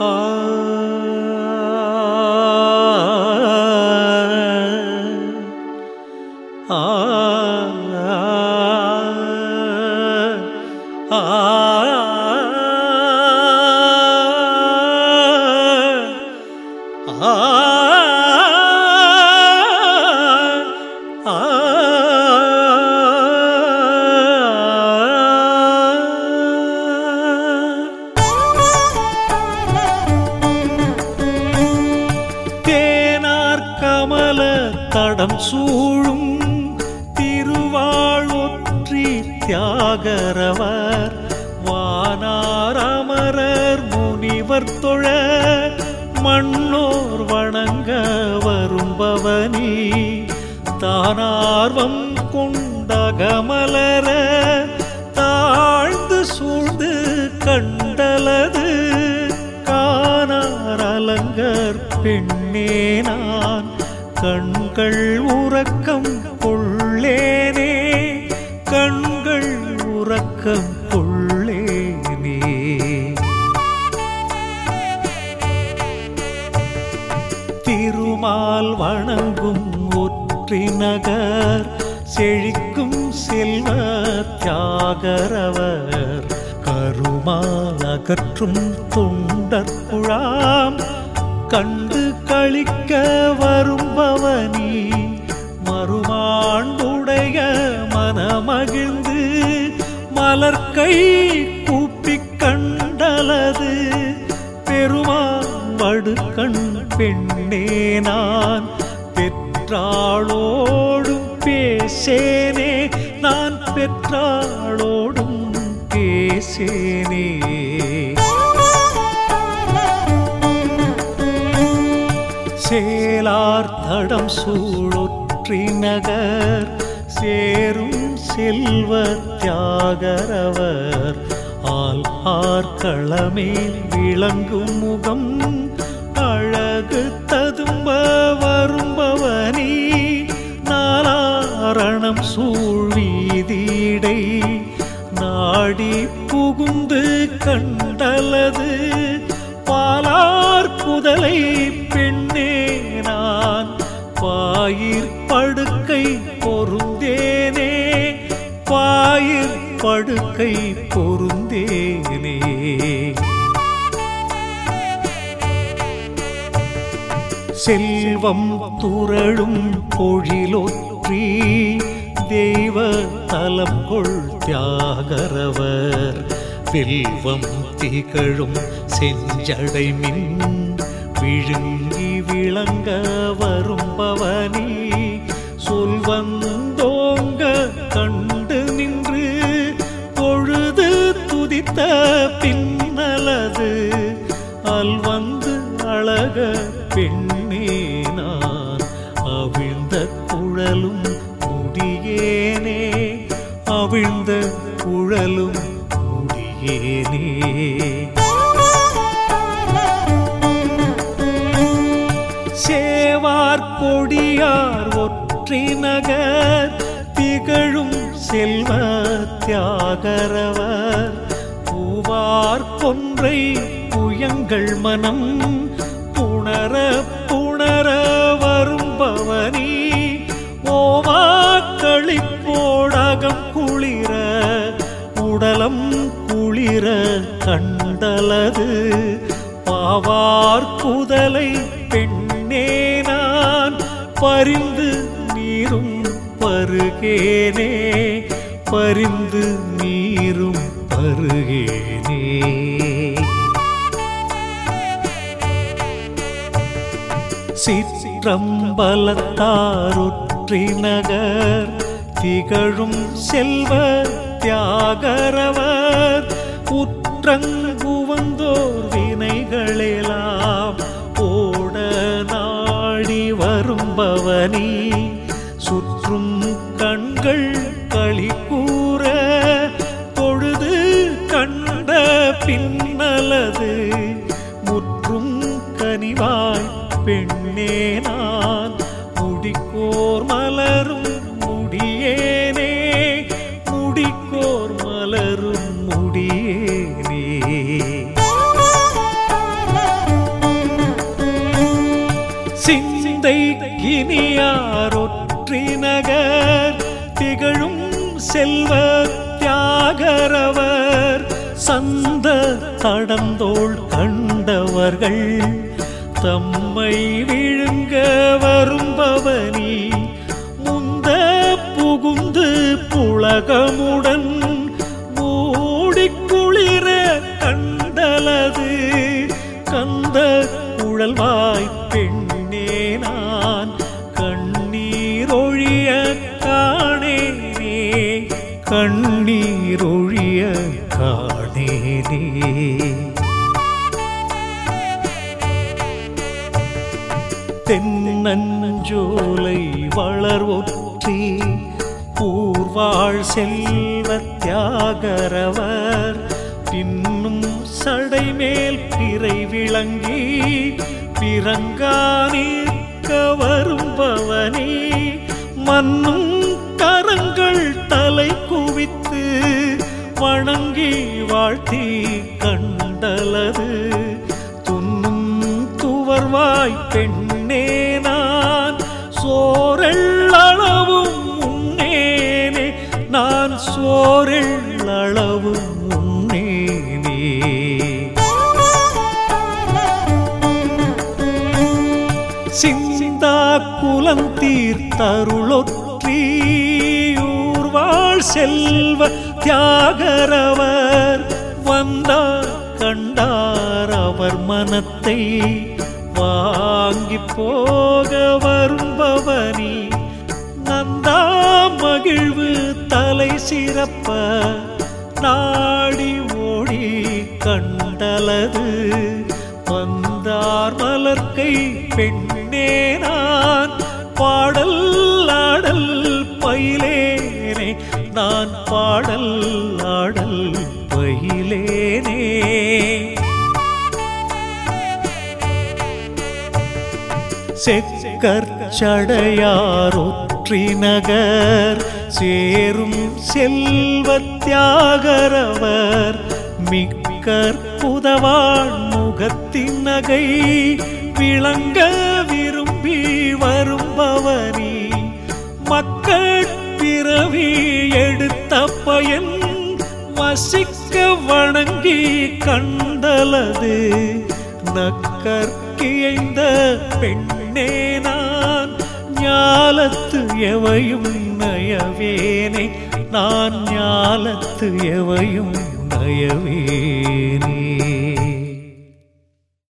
Ah. சூழும் திருவாழ்வொற்றி தியாகரவர் வானாரமரர் முனிவர் தொழ மண்ணோர் வணங்க வரும்பவனி. தானார்வம் கொண்டகமலர தாழ்ந்து சூழ்ந்து கண்டலது காணார் அலங்கர் பெண்ணேனா கண்கள் உறக்கம் கொள்ளேனே கண்கள் உறக்கம் கொள்ளேனே. திருமால் வணங்கும் ஒற்றி நகர் செழிக்கும் செல்வ தியாகரவர். கருமால் அகற்றும் தொண்டற்குழாம் கண்டு அளிக்க வரும்பவனி மறுமாண்டுடைய மனமகிழ்ந்து மலர்கை கூப்பிக் கண்டலது. பெருமான் வடுக்கண் பெண்ணே நான் பெற்றாளோடும் பேசேனே நான் பெற்றாளோடும் பேசேனே. சேலார் தடம் சூழொற்றி நகர் சேரும் செல்வ தியாகரவர். ஆல் ஆர்களமேல் விளங்கும் முகம் அழகு ததும்ப வரும்பவனே. நாலாரணம் சூழ்வீதீடை நாடி புகுந்து கண்டலது பாலா புதலை பெண்ணே நான். பாயிர் படுக்கை பொருந்தேனே. பாயிர் படுக்கை பொருந்தேனே. செல்வம் துரளும் பொழிலொற்றி தெய்வ தலம் கொள் தியாகரவர். செல்வம் திகழும் செஞ்சடை மின் விழுங்கி விளங்க வரும்பவனி சொல்வந்தோங்க கண்டு நின்று பொழுது துதித்த பின்னலது அல்வந்து அழக பெண்ணே நான் அவிழ்ந்த குழலும் முடியேனே அவிழ்ந்த குழலும் முடியேனே. சேவார் கொடியார் ஒற்றி நகர் திகழும் செல்வ தியாகரவர். பூவார் கொன்றை புயங்கள் மனம் புணர புணர கொண்டலது பாவார் குதலை பெண்ணே நான் பரிந்து நீரும் பருகேனே பரிந்து நீரும் பருகேனே. சிற்றம்பலத்தாரொற்றி நகர் திகழும் செல்வ தியாகரவர் உற்றங்குவந்தோர் வினைகளெல்லாம் ஓட நாடி வரும்பவனி. சுற்றும் கண்கள் களி கூற பொழுது கண்ட பின்னலது. முற்றும் கனிவாய் பெண்ணேனா சிந்தை இனியாரொற்றி நகர் திகழும் செல்வ தியாகரவர் சந்த தடந்தோள் கண்டவர்கள். தம்மை விழுங்க வரும்பவனி முந்த புகுந்து புலகமுடன் மூடிக்குளிர கண்டலது கந்த குழல்வாய் தென்னஞ்சோலை வளர்வொற்றி பூர்வாழ் செல்வ தியாகரவர். பின்னும் சடைமேல் பிறை விளங்கி பிறங்கானீர்க்க வரும்பவனே மன்னும் கரங்கள் தலை குவித்து வணங்கி வாழ்த்தி கண்டலது. துன்னும் துவர்வாய் பெண்ணே சோரெள்ளளவும் உன்னேனே நான் சோரெள்ளளவும் உன்னேனே சிந்தா குலம் தீர்த்தருளொற்றியூர்வாழ் செல்வ தியாகரவர் வந்தார் கண்டார் அவர் மனத்தை வாங்கி போக வரும்பவனி நந்தா மகிழ்வு தலை சிறப்ப நாடி ஓடி கண்டலது. வந்தார் மலர்க்கை பெண்ணே நான் பாடல் ஆடல் பயிலேனே நான் பாடல் செக்கற்சடையாரொற்றி நகர் சேரும் செல்வத்தியாகரவர் மிக்கற்புதவான் முகத்தின் நகை விளங்க விரும்பி வரும்பவனி. மக்கள் பிறவி எடுத்த பயன் வசிக்க வணங்கி கண்டலது. நக்கற்கியைந்த பெண் பெண்ணே நான் ஞாலத்து எவையும் நயவேனே. நான் ஞாலத்து எவையும் நயவேனே.